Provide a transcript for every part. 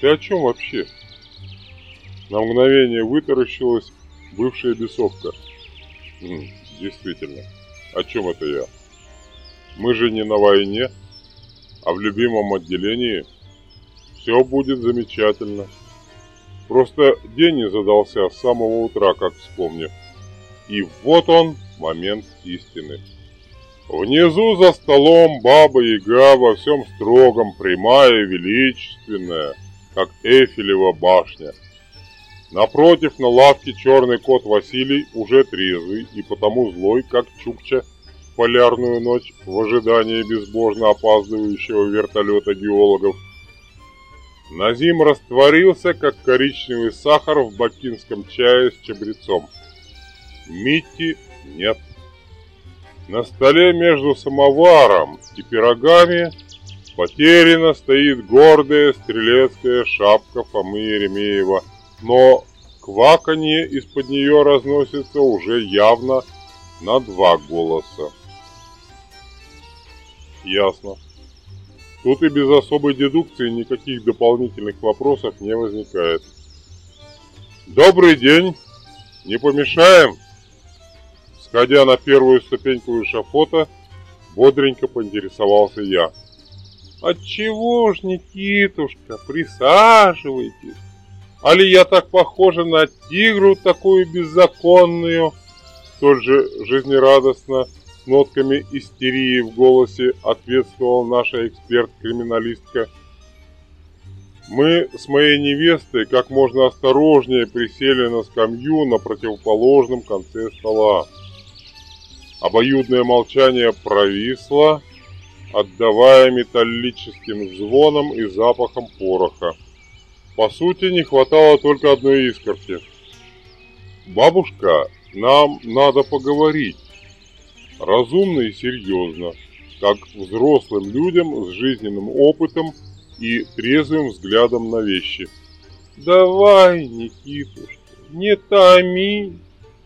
Ты о чем вообще? На мгновение вытаращилась бывшая бесовка. М, действительно, о чем это я? Мы же не на войне, а в любимом отделении. Все будет замечательно. Просто день не задался с самого утра, как вспомнив. И вот он, момент истины. Внизу за столом баба Яга во всем строгом, прямая и величественная, как Эйфелева башня. Напротив на лавке черный кот Василий уже трезвый и потому злой, как Чукча в полярную ночь в ожидании безбожно опаздывающего вертолета геологов. Назим растворился, как коричневый сахар в бакинском чае с чабрецом. Митти нет. На столе между самоваром и пирогами потеряно стоит гордая стрелецкая шапка Фомы Еремеева, но кваканье из-под нее разносится уже явно на два голоса. Ясно. Тут и без особой дедукции никаких дополнительных вопросов не возникает. Добрый день! Не помешаем? Сходя на первую ступеньку эшафота, бодренько поинтересовался я. Отчего ж, Никитушка, присаживайтесь. Али я так похожа на тигру такую беззаконную? Столь же жизнерадостно, с нотками истерии в голосе, ответствовал наша эксперт-криминалистка. Мы с моей невестой как можно осторожнее присели на скамью на противоположном конце стола. Обоюдное молчание провисло, отдавая металлическим звоном и запахом пороха. По сути, не хватало только одной искорки. «Бабушка, нам надо поговорить. Разумно и серьезно, как взрослым людям с жизненным опытом и трезвым взглядом на вещи». «Давай, Никитушка, не томи,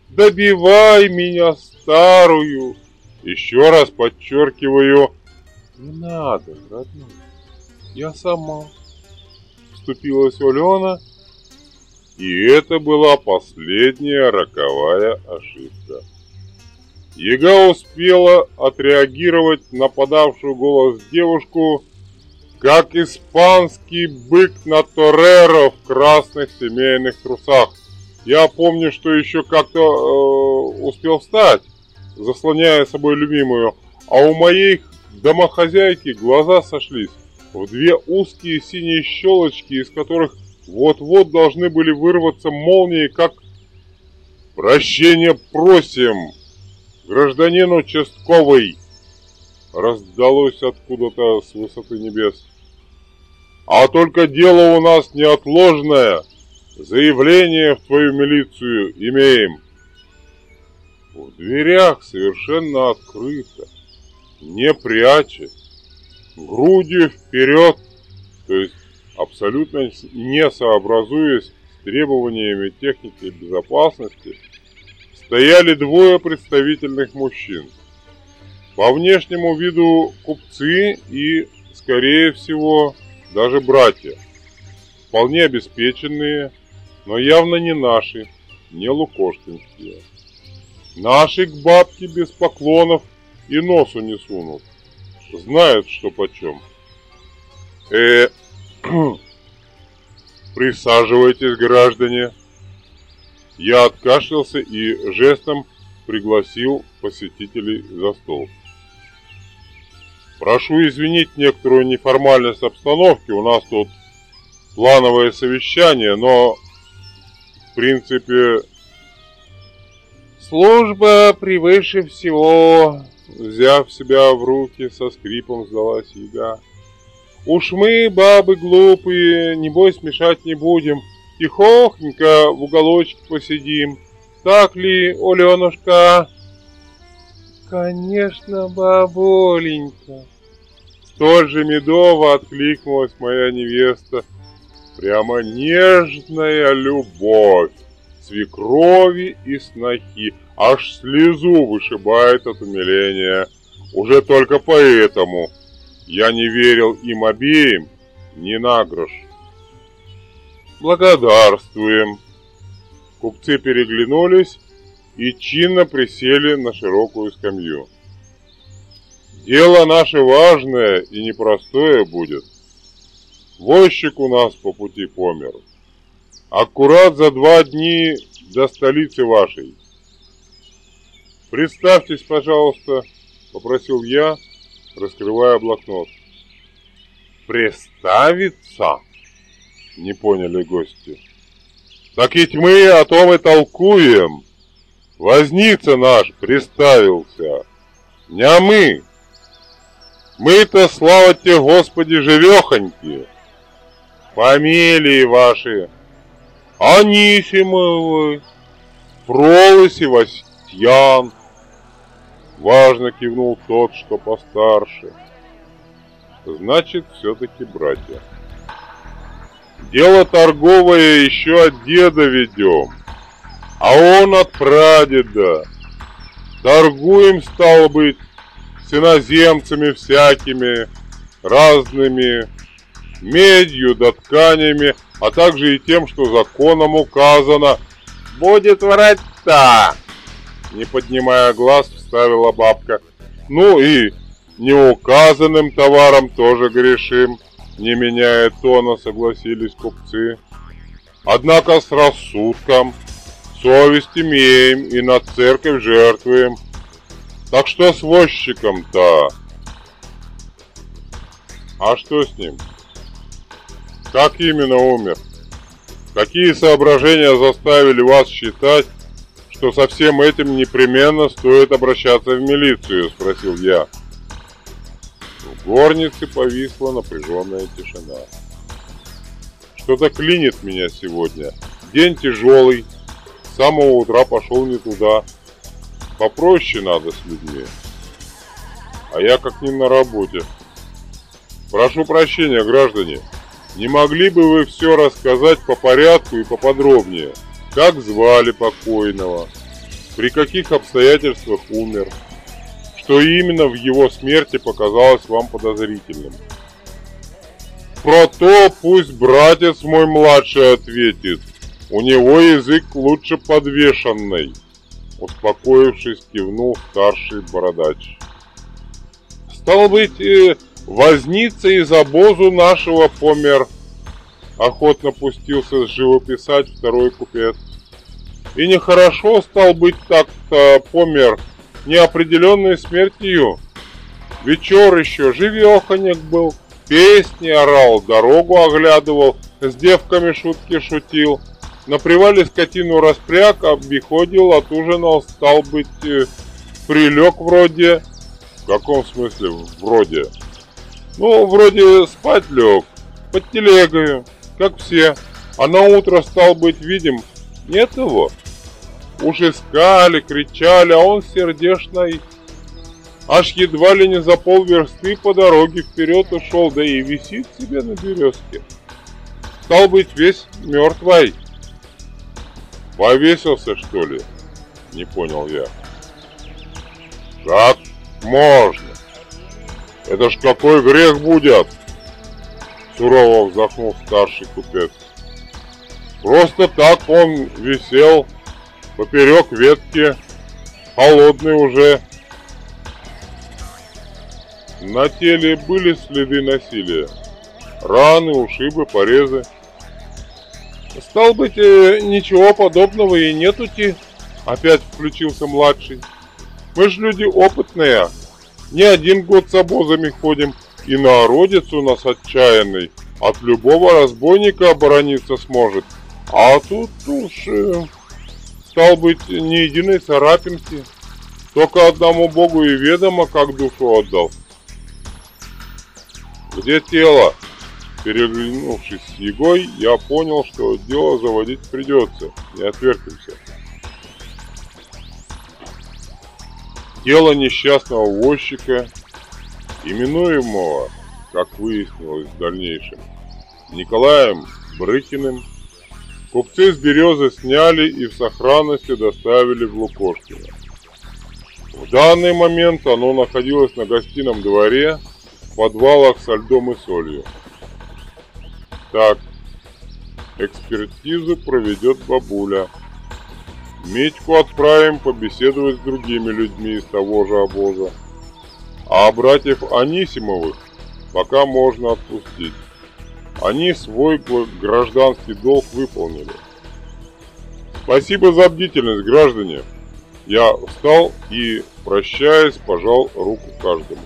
добивай меня, старую!» Еще раз подчеркиваю, не надо, родной, я сама вступилась Алена, и это была последняя роковая ошибка. Яга успела отреагировать на подавшую голос девушку, как испанский бык на Тореро в красных семейных трусах. Я помню, что еще как-то э, успел встать, заслоняя собой любимую, а у моей домохозяйки глаза сошлись в две узкие синие щелочки, из которых вот-вот должны были вырваться молнии, как «Прощение просим, гражданин участковый!» раздалось откуда-то с высоты небес. «А только дело у нас неотложное, заявление в твою милицию имеем!» В дверях совершенно открыто, не прячась, грудью вперед, то есть абсолютно не сообразуясь с требованиями техники безопасности, стояли двое представительных мужчин. По внешнему виду купцы и, скорее всего, даже братья. Вполне обеспеченные, но явно не наши, не лукошкинские. Наши к бабке без поклонов и носу не сунут знают, что почем. Э, присаживайтесь, граждане. Я откашлялся и жестом пригласил посетителей за стол. Прошу извинить некоторую неформальность обстановки, у нас тут плановое совещание, но в принципе служба превыше всего, Взяв себя в руки, со скрипом сдалась яга. Уж мы, бабы глупые, небось мешать не будем. Тихохненько в уголочке посидим. Так ли, Оленушка? Конечно, баболенька. Столь же медово откликнулась моя невеста. Прямо нежная любовь свекрови и снохи. Аж слезу вышибает от умиления. Уже только поэтому я не верил им обеим ни на грош. Благодарствуем. Купцы переглянулись и чинно присели на широкую скамью. Дело наше важное и непростое будет. Возчик у нас по пути помер. Аккурат за два дни до столицы вашей. Представьтесь, пожалуйста, попросил я, раскрывая блокнот. Представиться? Не поняли гости. Так ведь мы о том и толкуем. Возница наш представился. Не мы. Мы-то, слава тебе, Господи, живехоньки. Фамилии ваши. Анисимовы, Фролы Севастьян. Важно кивнул тот, что постарше. Значит, все-таки братья. Дело торговое еще от деда ведем, а он от прадеда. Торгуем, стало быть, с иноземцами всякими, разными, медью да тканями, а также и тем, что законом указано. Будет врать-то! Не поднимая глаз, вставила бабка. Ну и неуказанным товаром тоже грешим. Не меняя тона, согласились купцы. Однако с рассудком, совесть имеем и на церковь жертвуем. Так что с возчиком-то? А что с ним? Как именно умер? Какие соображения заставили вас считать, что со всем этим непременно стоит обращаться в милицию?» – спросил я. В горнице повисла напряженная тишина. Что-то клинит меня сегодня. День тяжелый. С самого утра пошел не туда. Попроще надо с людьми. А я как не на работе. Прошу прощения, граждане. Не могли бы вы все рассказать по порядку и поподробнее? Как звали покойного? При каких обстоятельствах умер? Что именно в его смерти показалось вам подозрительным? Про то пусть братец мой младший ответит. У него язык лучше подвешенный. Успокоившись, кивнул старший бородач. Стал быть, э, Возница из обозу нашего помер. Охотно пустился живописать второй купец. И нехорошо стал быть так-то помер неопределенной смертью. Вечер еще живеханек был, песни орал, дорогу оглядывал, с девками шутки шутил. На привале скотину распряг, обиходил, отужинал, стал быть, э, прилег вроде. В каком смысле вроде? Ну, вроде спать лег, под телегою, как все, а на утро стал быть видим, нет его. Уж искали, кричали, а он сердешный, аж едва ли не за полверсты по дороге вперед ушел, да и висит себе на березке. Стал быть весь мертвый. Повесился, что ли? Не понял я. Как можно? Это ж какой грех будет? Сурово вздохнул старший купец. Просто так он висел поперек ветки, холодный уже. На теле были следы насилия. Раны, ушибы, порезы. Стал быть, э, ничего подобного и нетути. Опять включился младший. Мы же люди опытные, не один год с обозами ходим, и народец у нас отчаянный. От любого разбойника оборониться сможет. А тут уж, стал быть, ни единой царапинки. Только одному богу и ведомо, как душу отдал. Где тело? Переглянувшись с Егой, я понял, что дело заводить придется. Не отвертимся. Тело несчастного возчика, именуемого, как выяснилось в дальнейшем, Николаем Брыкиным, купцы с березы сняли и в сохранности доставили в Лукошкино. В данный момент оно находилось на гостином дворе в подвалах со льдом и солью. Так, экспертизу проведет бабуля. Митьку отправим побеседовать с другими людьми из того же обоза. А братьев Анисимовых пока можно отпустить. Они свой гражданский долг выполнили. Спасибо за бдительность, граждане. Я встал и, прощаясь, пожал руку каждому.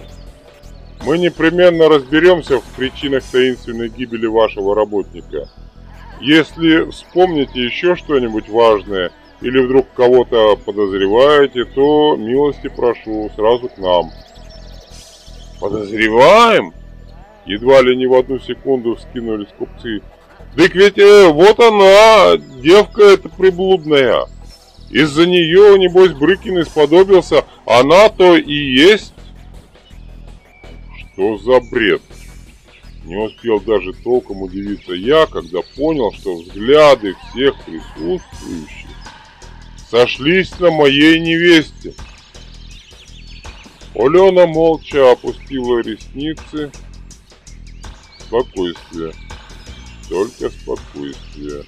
Мы непременно разберемся в причинах таинственной гибели вашего работника. Если вспомните еще что-нибудь важное или вдруг кого-то подозреваете, то милости прошу сразу к нам. Подозреваем? Едва ли не в одну секунду вскинулись купцы. Дык ведь э, вот она, девка эта приблудная. Из-за нее, небось, Брыкин исподобился, она-то и есть. Что за бред? Не успел даже толком удивиться я, когда понял, что взгляды всех присутствующих сошлись на моей невесте. Алена молча опустила ресницы. Спокойствие. Только спокойствие.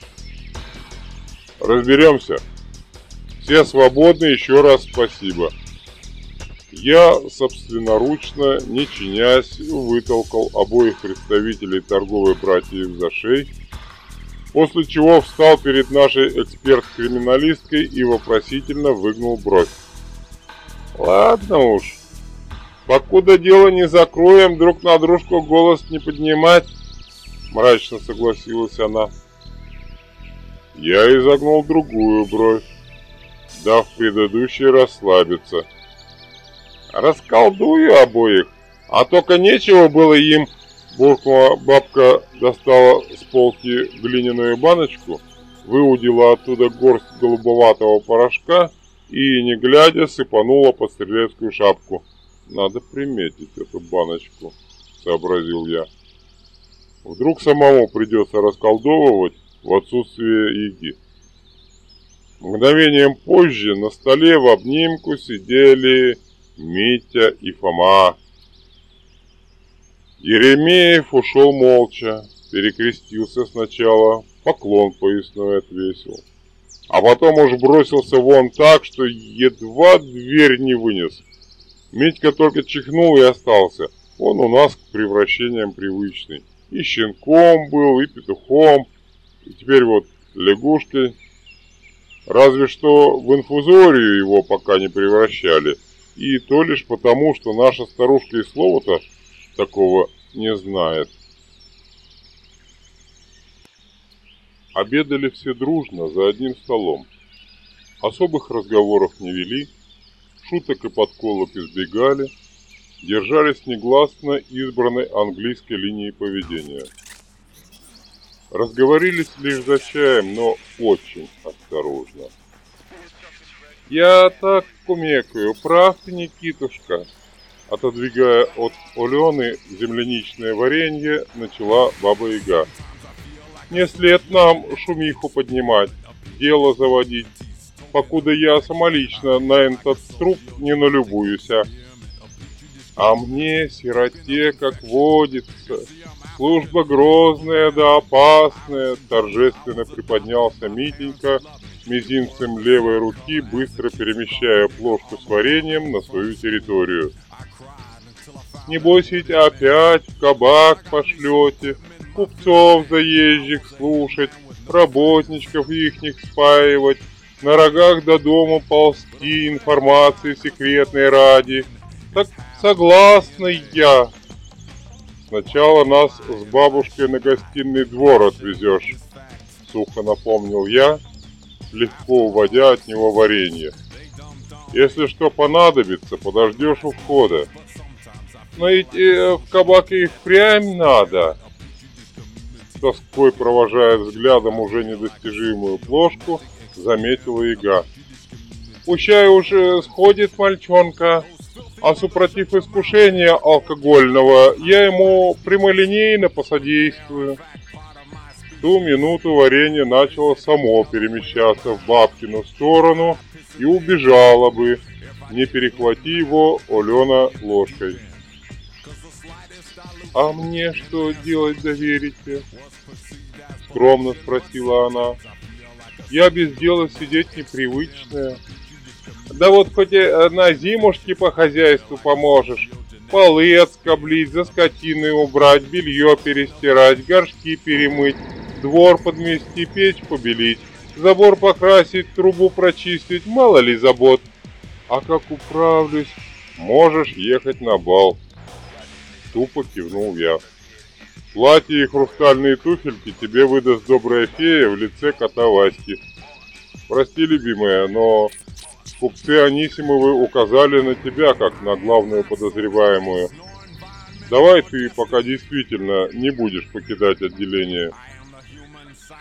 Разберемся. Все свободны, еще раз спасибо. Я собственноручно, не чинясь, вытолкал обоих представителей торговой братьев за шеи, после чего встал перед нашей эксперт-криминалисткой и вопросительно выгнул бровь. «Ладно уж, покуда дело не закроем, друг на дружку голос не поднимать», — мрачно согласилась она. Я изогнул другую бровь, дав предыдущей расслабиться — Расколдую обоих, а только нечего было им. Буркнула бабка, достала с полки глиняную баночку, выудила оттуда горсть голубоватого порошка и, не глядя, сыпанула под стрелецкую шапку. Надо приметить эту баночку, сообразил я. Вдруг самому придется расколдовывать в отсутствие Иги. Мгновением позже на столе в обнимку сидели Митя и Фома. Еремеев ушел молча, перекрестился сначала, поклон поясной отвесил. А потом уж бросился вон так, что едва дверь не вынес. Митька только чихнул и остался. Он у нас к превращениям привычный. И щенком был, и петухом, и теперь вот лягушкой. Разве что в инфузорию его пока не превращали – и то лишь потому, что наша старушка и слова-то такого не знает. Обедали все дружно за одним столом. Особых разговоров не вели, шуток и подколок избегали, держались негласно избранной английской линии поведения. Разговорились лишь за чаем, но очень осторожно. Я так кумекаю, прав ты, Никитушка. Отодвигая от Олены земляничное варенье, начала Баба Яга. Не след нам шумиху поднимать, дело заводить, покуда я самолично на этот труп не налюбуюся. А мне, сироте, как водится, служба грозная да опасная, торжественно приподнялся Митенька, мизинцем левой руки, быстро перемещая плошку с вареньем на свою территорию. Небось ведь опять в кабак пошлете, купцов заезжих слушать, работничков ихних спаивать, на рогах до дома ползти информации секретной ради. Так согласна я. Сначала нас с бабушкой на гостиный двор отвезешь, сухо напомнил я, легко уводя от него варенье. Если что понадобится, подождешь у входа. Но ведь э, в кабак и впрямь надо. С тоской провожая взглядом уже недостижимую плошку, заметила яга. Пущай уже сходит мальчонка, а супротив искушения алкогольного я ему прямолинейно посодействую ту минуту варенье начало само перемещаться в бабкину сторону и убежало бы, не перехвати его Алена ложкой. «А мне что делать доверите?» Скромно спросила она. Я без дела сидеть непривычная. Да вот хоть на зимушке по хозяйству поможешь. Полы отскоблить, за скотиной убрать, белье перестирать, горшки перемыть, двор подмести, печь побелить, забор покрасить, трубу прочистить, мало ли забот. А как управлюсь, можешь ехать на бал. Тупо кивнул я. Платье и хрустальные туфельки тебе выдаст добрая фея в лице кота Васьки. Прости, любимая, но купцы Анисимовы указали на тебя как на главную подозреваемую. Давай ты пока действительно не будешь покидать отделение.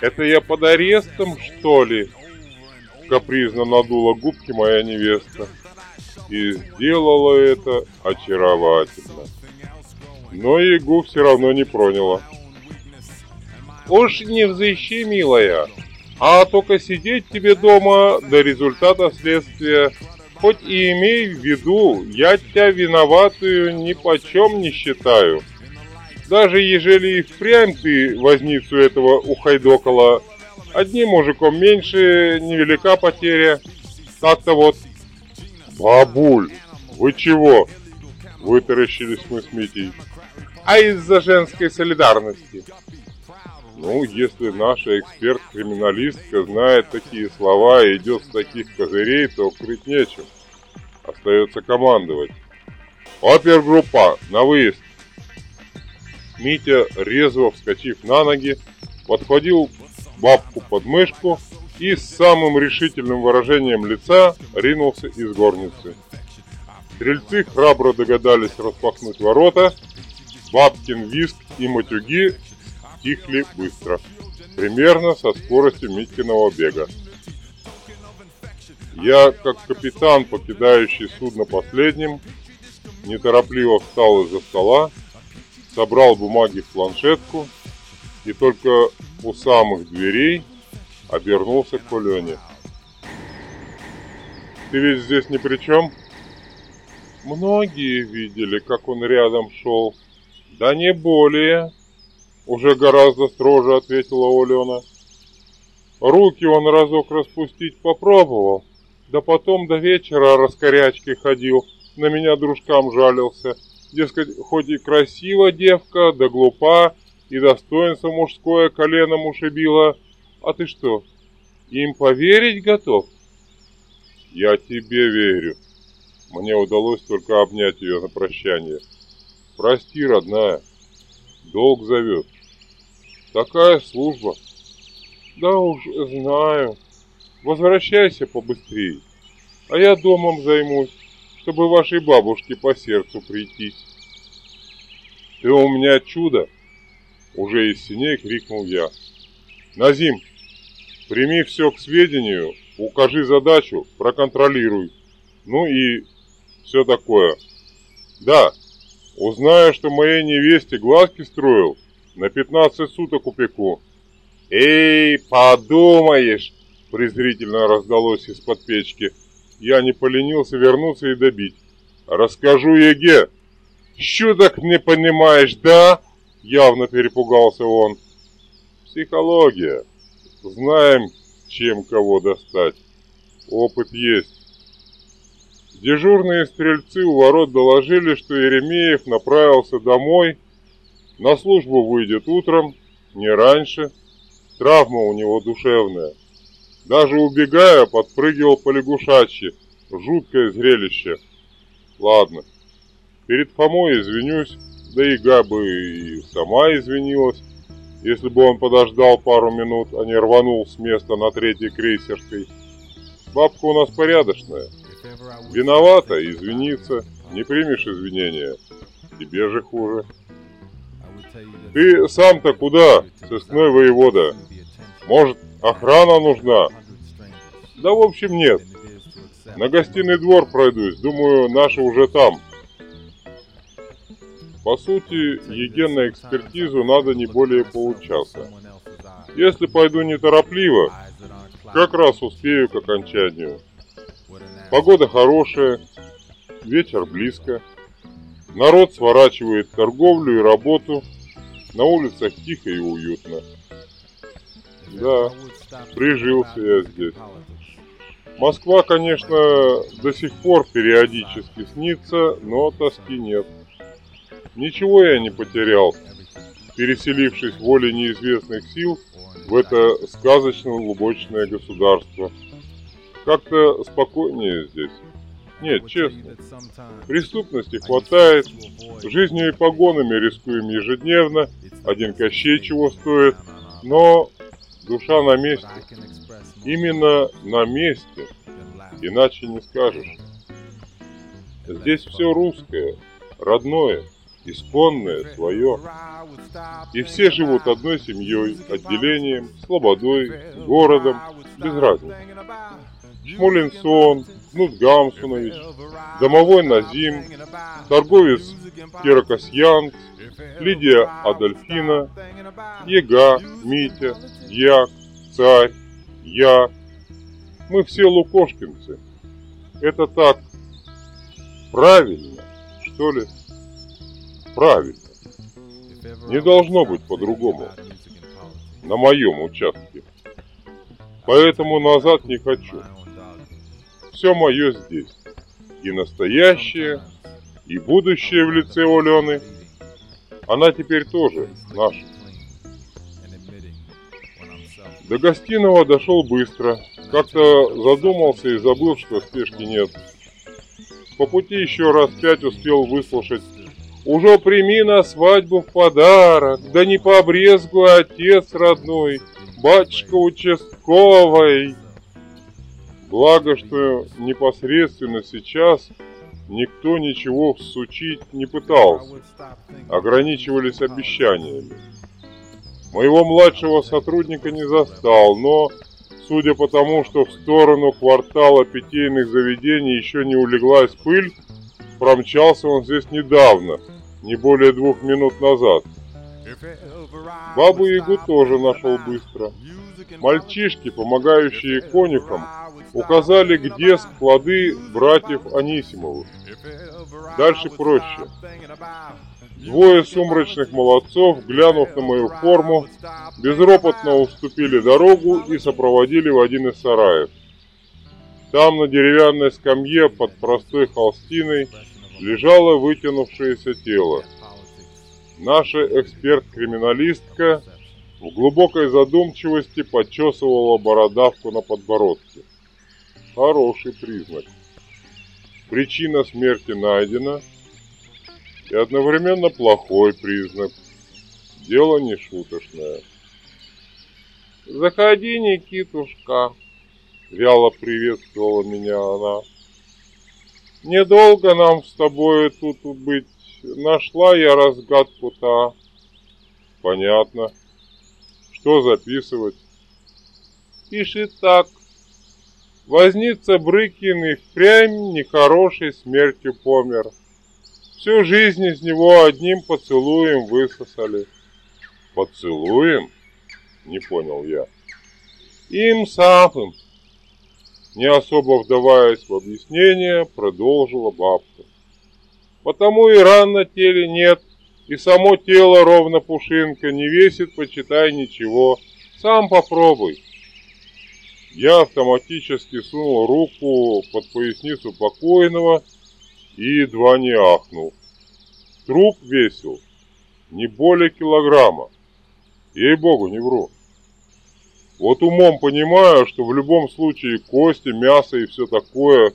Это я под арестом, что ли? Капризно надула губки моя невеста. И сделала это очаровательно. Но Ягу все равно не проняло. Уж не взыщи, милая, а только сидеть тебе дома до результата следствия. Хоть и имей в виду, я тебя виноватую ни почем не считаю. Даже ежели и впрямь ты возницу этого ухайдокала, одним мужиком меньше, невелика потеря. Так-то вот. Бабуль, вы чего? Вытаращились мы с Митей. А из-за женской солидарности. Ну, если наша эксперт-криминалистка знает такие слова и идет с таких козырей, то крыть нечем. Остается командовать. Опергруппа, на выезд. Митя, резво вскочив на ноги, подхватил бабку под мышку и с самым решительным выражением лица ринулся из горницы. Стрельцы храбро догадались распахнуть ворота, бабкин виск и матюги стихли быстро, примерно со скоростью Миткиного бега. Я, как капитан, покидающий судно последним, неторопливо встал из-за стола, собрал бумаги в планшетку и только у самых дверей обернулся к Алене. «Ты ведь здесь ни при чем?» «Многие видели, как он рядом шел. Да не более!» Уже гораздо строже ответила Алена. Руки он разок распустить попробовал, да потом до вечера раскорячкой ходил, на меня дружкам жалился. Дескать, хоть и красива девка, да глупа, и достоинство мужское коленом ушибила. А ты что, им поверить готов? Я тебе верю. Мне удалось только обнять ее на прощание. Прости, родная. Долг зовет. Такая служба. Да уж знаю. Возвращайся побыстрее. А я домом займусь, чтобы вашей бабушке по сердцу прийти. Ты у меня чудо! Уже из синей крикнул я. Назим, прими все к сведению, укажи задачу, проконтролируй. Ну и все такое. Да, узнаю, что моей невесте глазки строил, на 15 суток упеку. Эй, подумаешь, презрительно раздалось из-под печки. Я не поленился вернуться и добить. Расскажу Еге. Что так не понимаешь, да? Явно перепугался он. Психология. Знаем, чем кого достать. Опыт есть. Дежурные стрельцы у ворот доложили, что Еремеев направился домой на службу выйдет утром, не раньше. Травма у него душевная. Даже убегая, подпрыгивал по лягушачьи. Жуткое зрелище. Ладно. Перед Фомой извинюсь, да и Габа и сама извинилась. Если бы он подождал пару минут, а не рванул с места на третьей крейсерской. Бабка у нас порядочная. Виновата, извиниться. Не примешь извинения. Тебе же хуже. Ты сам-то куда, сыскной воевода? Может, охрана нужна? Да, в общем, нет. На гостиный двор пройдусь, думаю, наши уже там. По сути, Еге на экспертизу надо не более получаса. Если пойду неторопливо, как раз успею к окончанию. Погода хорошая, вечер близко. Народ сворачивает торговлю и работу, На улицах тихо и уютно. Да, прижился я здесь. Москва, конечно, до сих пор периодически снится, но тоски нет. Ничего я не потерял, переселившись волей неизвестных сил в это сказочно-глубочное государство. Как-то спокойнее здесь. Нет, честно. Преступности хватает, жизнью и погонами рискуем ежедневно, один Кощей чего стоит, но душа на месте. Именно на месте, иначе не скажешь. Здесь все русское, родное, исконное, свое. И все живут одной семьей, отделением, слободой, городом, без разницы. Шмулинсон, Кнут Гамсунович, домовой Назим, торговец Кирокосьянц, Лидия Адольфина, Ега, Митя, Дьяк, Царь, я. Мы все лукошкинцы. Это так правильно, что ли? Правильно. Не должно быть по-другому. На моем участке. Поэтому назад не хочу. Все мое здесь. И настоящее, и будущее в лице Олены. Она теперь тоже наша. До гостиного дошел быстро. Как-то задумался и забыл, что спешки нет. По пути еще раз пять успел выслушать уже прими на свадьбу в подарок, да не побрезгуй, отец родной, батюшка участковый. Благо, что непосредственно сейчас никто ничего всучить не пытался, ограничивались обещаниями. Моего младшего сотрудника не застал, но, судя по тому, что в сторону квартала питейных заведений еще не улеглась пыль, промчался он здесь недавно, не более двух минут назад. Бабу-ягу тоже нашел быстро. Мальчишки, помогающие конюхам, указали, где склады братьев Анисимовых. Дальше проще. Двое сумрачных молодцов, глянув на мою форму, безропотно уступили дорогу и сопроводили в один из сараев. Там на деревянной скамье под простой холстиной лежало вытянувшееся тело. Наша эксперт-криминалистка в глубокой задумчивости почесывала бородавку на подбородке. Хороший признак. Причина смерти найдена и одновременно плохой признак. Дело не шуточное. «Заходи, Никитушка!» — вяло приветствовала меня она. Недолго нам с тобой тут быть. Нашла я разгадку-то. Понятно. Что записывать? Пишет так. Возница Брыкин и впрямь нехорошей смертью помер. Всю жизнь из него одним поцелуем высосали. Поцелуем? Не понял я. Им самым не особо вдаваясь в объяснение, продолжила бабка. Потому и ран на теле нет, и само тело ровно пушинка, не весит, почитай, ничего. Сам попробуй. Я автоматически сунул руку под поясницу покойного и едва не ахнул. Труп весил не более килограмма. Ей-богу, не вру. Вот умом понимаю, что в любом случае кости, мясо и все такое,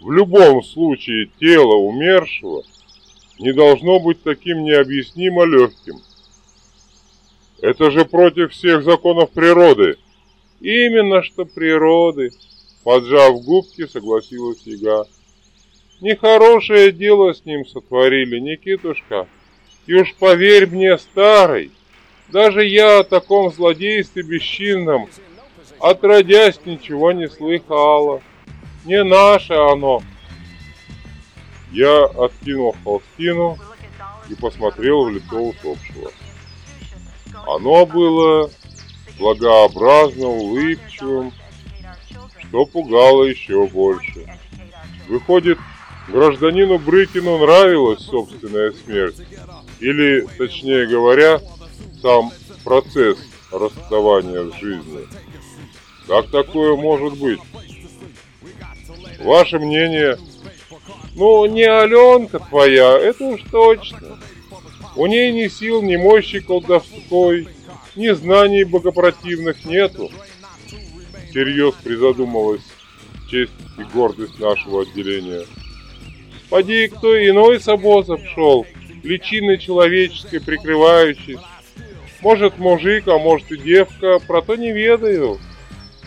в любом случае тело умершего не должно быть таким необъяснимо легким. Это же против всех законов природы. Именно что природы, поджав губки, согласилась Яга. Нехорошее дело с ним сотворили, Никитушка. И уж поверь мне, старый, даже я о таком злодействе бесчинном отродясь ничего не слыхала. Не наше оно. Я откинул холстину и посмотрел в лицо усопшего. Оно было благообразно улыбчивым, что пугало еще больше. Выходит, гражданину Брыкину нравилась собственная смерть, или, точнее говоря, сам процесс расставания с жизнью. Как такое может быть? Ваше мнение? Ну, не Аленка твоя, это уж точно. У ней ни сил, ни мощи колдовской, ни знаний богопротивных нету. Всерьез призадумалась честь и гордость нашего отделения. Поди, кто иной с обозов шел, личиной человеческой прикрывающись. Может, мужик, а может и девка, про то не ведаю.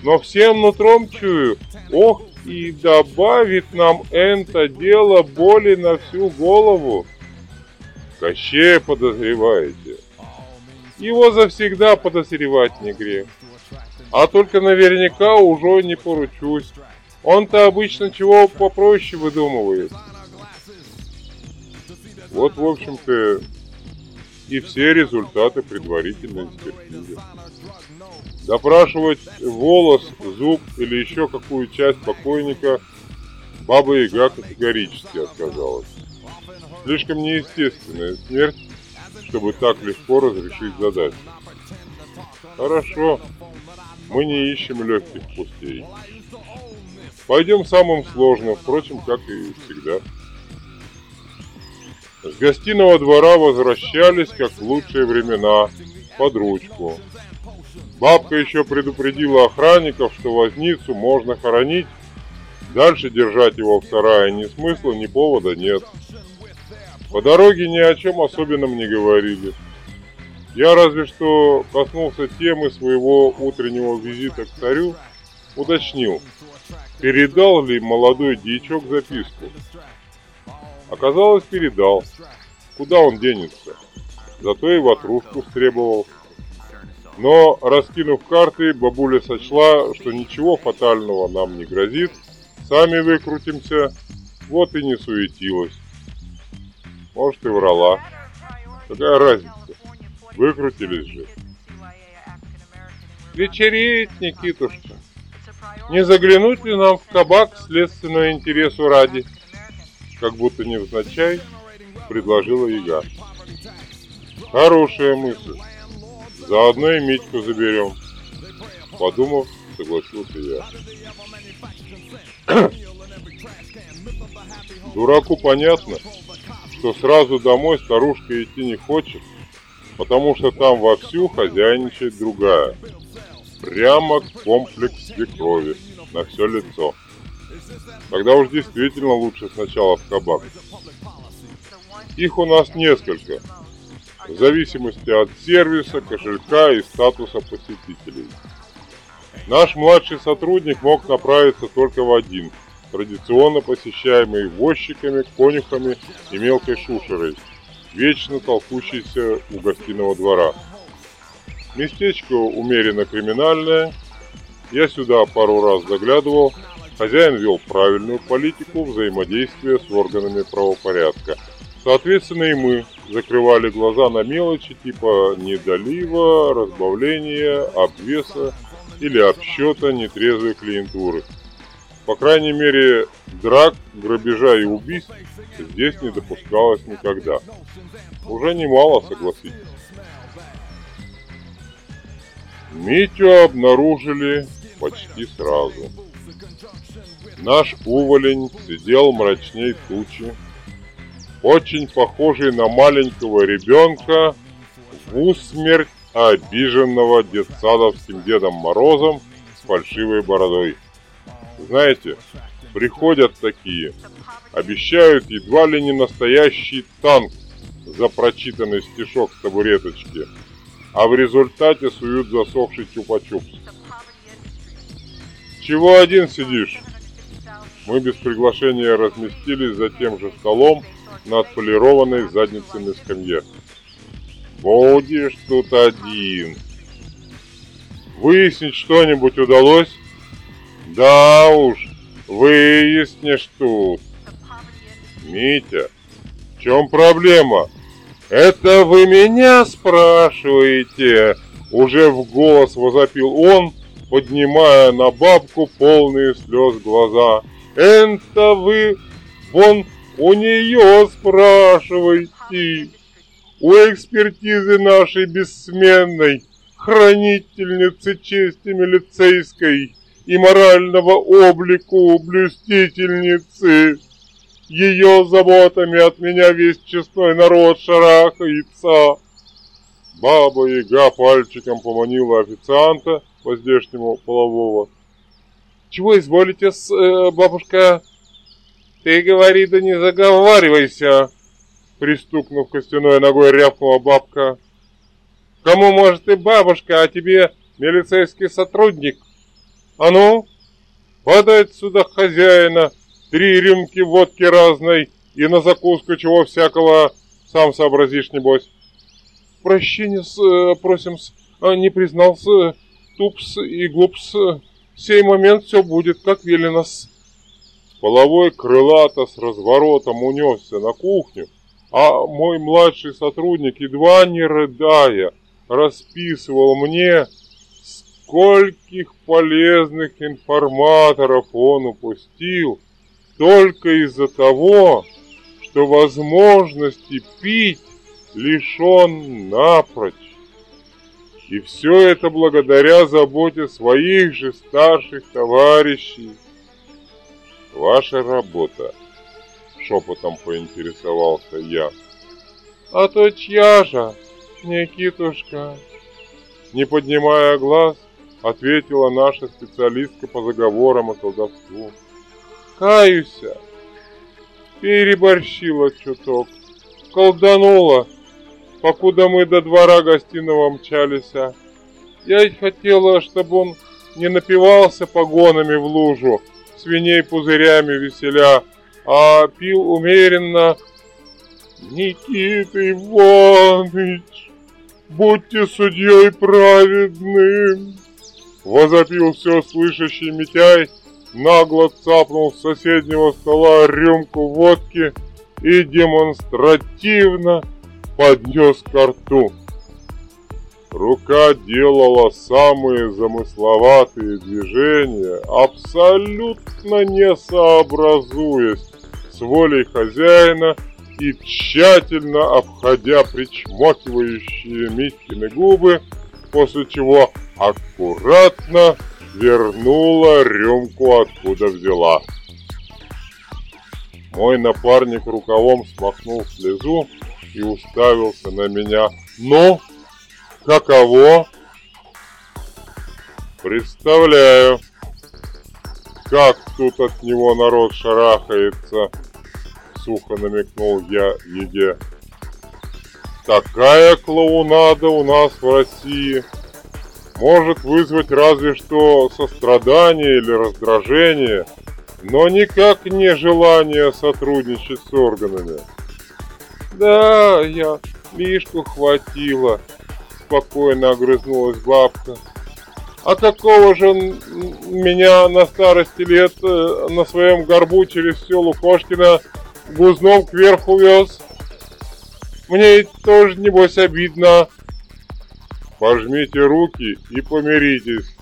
Но всем нутром чую, ох, и добавит нам это дело боли на всю голову. Кощея подозреваете. Его завсегда подозревать не грех. А только наверняка уже не поручусь. Он-то обычно чего попроще выдумывает. Вот, в общем-то, и все результаты предварительной экспертизы. Допрашивать волос, зуб или еще какую часть покойника Баба Яга категорически отказалась. Слишком неестественная смерть, чтобы так легко разрешить задачу. Хорошо, мы не ищем легких путей. Пойдем самым сложным, впрочем, как и всегда. С гостиного двора возвращались, как в лучшие времена, под ручку. Бабка еще предупредила охранников, что возницу можно хоронить. Дальше держать его в сарае ни смысла, ни повода нет. По дороге ни о чем особенном не говорили. Я разве что коснулся темы своего утреннего визита к царю, уточнил, передал ли молодой дьячок записку. Оказалось, передал. Куда он денется? Зато и ватрушку стребовал. Но, раскинув карты, бабуля сочла, что ничего фатального нам не грозит, сами выкрутимся, вот и не суетилась. Может, и врала. Какая разница? Выкрутились же. Вечереет, Никитушка. Не заглянуть ли нам в кабак следственного интересу ради? Как будто невзначай, предложила Яга. Хорошая мысль. Заодно и Митьку заберем. Подумав, согласился я. Дураку понятно, что сразу домой старушка идти не хочет, потому что там вовсю хозяйничает другая. Прямо комплекс свекрови на все лицо. Тогда уж действительно лучше сначала в кабак. Их у нас несколько, в зависимости от сервиса, кошелька и статуса посетителей. Наш младший сотрудник мог направиться только в один, традиционно посещаемый возчиками, конюхами и мелкой шушерой, вечно толкущийся у гостиного двора. Местечко умеренно криминальное, я сюда пару раз заглядывал, хозяин вел правильную политику взаимодействия с органами правопорядка – Соответственно, и мы закрывали глаза на мелочи типа недолива, разбавления, обвеса или обсчета нетрезвой клиентуры. По крайней мере, драк, грабежа и убийств здесь не допускалось никогда. Уже немало, согласитесь. Митю обнаружили почти сразу. Наш уволень сидел мрачней тучи, очень похожий на маленького ребенка, в усмерть обиженного детсадовским Дедом Морозом с фальшивой бородой. Знаете, приходят такие, обещают едва ли не настоящий танк за прочитанный стишок с табуреточки, а в результате суют засохший чупа-чупс. Чего один сидишь? Мы без приглашения разместились за тем же столом, на отполированной задницей на скамье. «Будешь тут один!» «Выяснить что-нибудь удалось?» «Да уж, выяснишь тут!» «Митя, в чем проблема?» «Это вы меня спрашиваете?» Уже в голос возопил он, поднимая на бабку полные слез глаза. «Это вы вон у нее спрашивайте. у экспертизы нашей бессменной, хранительницы чести милицейской и морального облику блюстительницы. Ее заботами от меня весь честной народ шарахается. Баба-яга пальчиком поманила официанта по-здешнему полового. «Чего изволите, э, бабушка?» «Ты говори, да не заговаривайся!» Пристукнув костяной ногой, рявкнула бабка. «Кому, может, и бабушка, а тебе милицейский сотрудник? А ну, подать сюда хозяина, три рюмки водки разной и на закуску чего всякого, сам сообразишь, небось». «Прощения с, э, просим, с, а не признался, тупс и глупс, сей момент все будет, как велено с...» Половой крылато с разворотом унесся на кухню, а мой младший сотрудник, едва не рыдая, расписывал мне, скольких полезных информаторов он упустил только из-за того, что возможности пить лишен напрочь. И все это благодаря заботе своих же старших товарищей. Ваша работа, шепотом поинтересовался я. А то чья же, Никитушка? Не поднимая глаз, ответила наша специалистка по заговорам и колдовству. Каюся, переборщила чуток, колданула, покуда мы до двора гостиного мчались. Я ведь хотела, чтобы он не напивался погонами в лужу, свиней пузырями веселя, а пил умеренно. Никита Иванович, будьте судьей праведным, возопил все слышащий Митяй, нагло цапнул с соседнего стола рюмку водки и демонстративно поднес к рту. Рука делала самые замысловатые движения, абсолютно не сообразуясь с волей хозяина и тщательно обходя причмокивающие Митькины губы, после чего аккуратно вернула рюмку, откуда взяла. Мой напарник рукавом смахнул слезу и уставился на меня. «Ну, каково?» «Представляю, как тут от него народ шарахается», сухо намекнул я Еге. «Такая клоунада у нас в России может вызвать разве что сострадание или раздражение, но никак не желание сотрудничать с органами». «Да, я Мишку хватило», — спокойно огрызнулась бабка. «А какого же меня на старости лет э, на своем горбу через все Лукошкина гузном кверху вез? Мне тоже, небось, обидно». «Пожмите руки и помиритесь»,